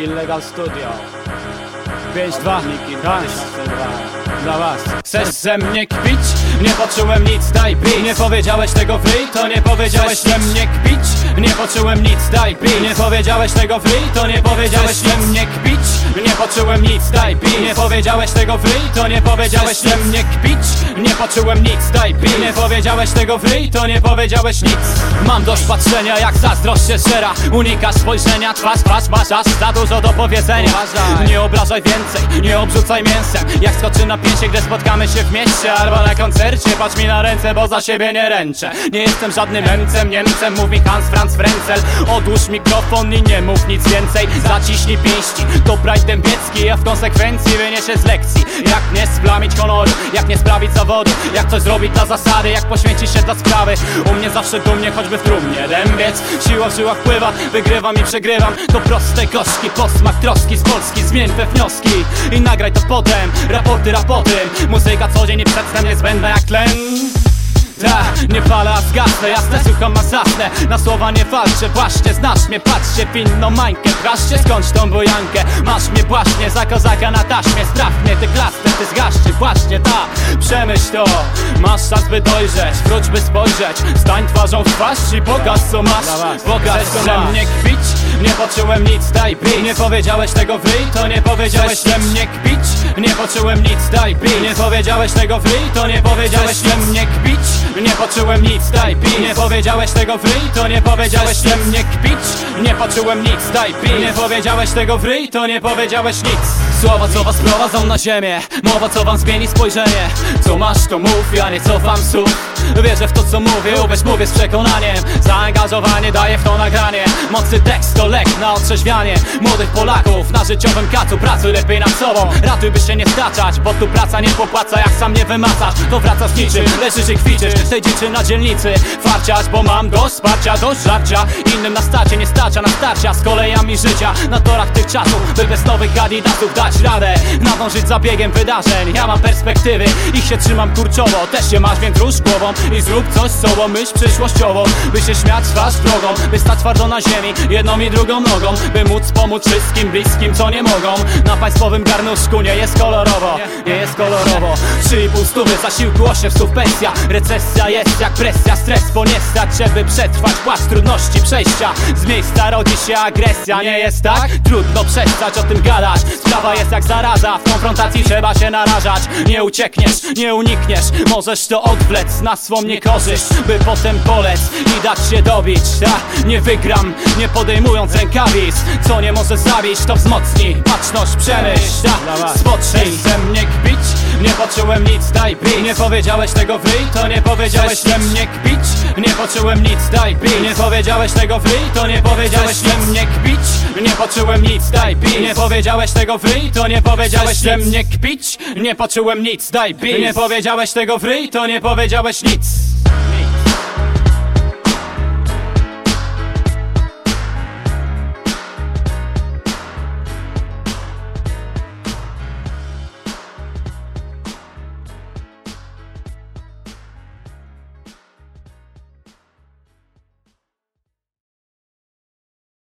Illegal Studio. 5-2 Trans Dla was Chcesz ze mnie kpić? Nie poczułem nic, daj pi Nie powiedziałeś tego free, to nie powiedziałeś ze mnie kpić. Nie poczułem nic, daj pi Nie powiedziałeś tego free, to nie powiedziałeś mnie kpić. Nie poczułem nic, daj pi Nie powiedziałeś tego free, to nie powiedziałeś mnie kpić. Nie poczułem nic, daj pi Nie powiedziałeś tego free, to nie powiedziałeś nic. Mam dość patrzenia jak zazdrość się żera Unikasz spojrzenia, twarz, twarz, masz aż za dużo do powiedzenia. Nie obrażaj więcej, nie obrzucaj mięsem. Jak skoczy na pięcie, gdy spotkamy się w mieście Albo na koncercie, patrz mi na ręce, bo za siebie nie ręczę. Nie jestem żadnym Niemcem, Niemcem, mówi Hans Franz Frenzel. Odłóż mikrofon i nie mów nic więcej. Zaciśnij pięści, to Pride Dębiecki A w konsekwencji wyniesie z lekcji. Jak nie splamić honoru, jak nie sprawić zawodu Jak coś zrobić dla zasady, jak poświęcić się dla sprawy. U mnie zawsze dumnie, choćby w trumnie Dębiec, siła w żyłach pływa, wygrywam i przegrywam. To proste koszki, posmak troski z Polski Zmień te wnioski i nagraj to potem. Raporty rapotem, muzyka co dzień i przedtem niezbędna jak tlen ta, nie palę, a zgasnę, jasne, słucham, a zasnę. Na słowa nie walczę, właśnie, znasz mnie, patrzcie Winną mańkę, praszcie, skądś tą bojankę. Masz mnie właśnie, za kozaka na taśmie. Strach mnie, ty klasne, ty zgaszczy, właśnie ta. Przemyśl to, masz czas by dojrzeć Wróć by spojrzeć, stań twarzą w twarz I pokaż co masz, pokaż Chcesz, co że mnie kpić? Nie poczułem nic, daj pi Nie powiedziałeś tego free, to nie powiedziałeś że mnie kpić? Nie poczułem nic, daj pi Nie powiedziałeś tego free, to nie powiedziałeś że mnie kpić? Nie poczułem nic, daj pi Nie powiedziałeś tego free, to nie powiedziałeś że mnie kpić? Nie poczułem nic, daj pi Nie powiedziałeś tego free, to nie powiedziałeś nic Słowa co was prowadzą na ziemię. Mowa co wam zmieni spojrzenie. Co masz to mów, ja nie cofam słów. Wierzę w to co mówię, uwierz mówię z przekonaniem. Zaangażowanie daje w to nagranie. Mocny tekst to lek na otrzeźwianie. Młodych Polaków na życiowym kacu Pracuj lepiej nad sobą, ratuj by się nie staczać Bo tu praca nie popłaca, jak sam nie wymacasz. To wracasz niczym, leżysz i kwiczysz. Tej dziczy na dzielnicy, farciać Bo mam dość wsparcia, dość żarcia. Innym na starcie nie starcza na starcia. Z kolejami życia, na torach tych czasów By bez nowych adidasów dać radę. Nadążyć za biegiem wydarzeń. Ja mam perspektywy, ich się trzymam kurczowo. Też się masz, więc rusz głową I zrób coś z sobą, myśl przyszłościowo. By się śmiać twarz drogą By stać twardo na ziemi, jedną i drugą nogą By móc pomóc wszystkim bliskim, co nie mogą. Na państwowym garnuszku nie jest kolorowo Nie jest kolorowo. 3,5 stówy, zasiłku 8 stów pensja. Recesja jest jak presja, stres, bo nie stać Żeby przetrwać płacz trudności przejścia. Z miejsca rodzi się agresja, nie jest tak? Trudno przestać o tym gadać. Sprawa jest jak zaraza, w konfrontacji trzeba się narażać. Nie uciekniesz, nie unikniesz. Możesz to odwlec na swą niekorzyść By potem polec i dać się dobić. Ta, nie wygram, nie podejmując rękawic. Co nie może zabić, to wzmocni Baczność, przemyśl, was. spocznij Ze mnie kpić, nie poczułem nic, daj pi Nie powiedziałeś tego free, to nie powiedziałeś ze mnie kpić. Nie poczułem nic, daj pi Nie powiedziałeś tego free, to nie powiedziałeś mnie kpić. Nie poczułem nic, daj pi Nie powiedziałeś tego free, to nie powiedziałeś mnie kpić. Nie poczułem nic, daj pi Nie powiedziałeś tego free, to nie powiedziałeś nic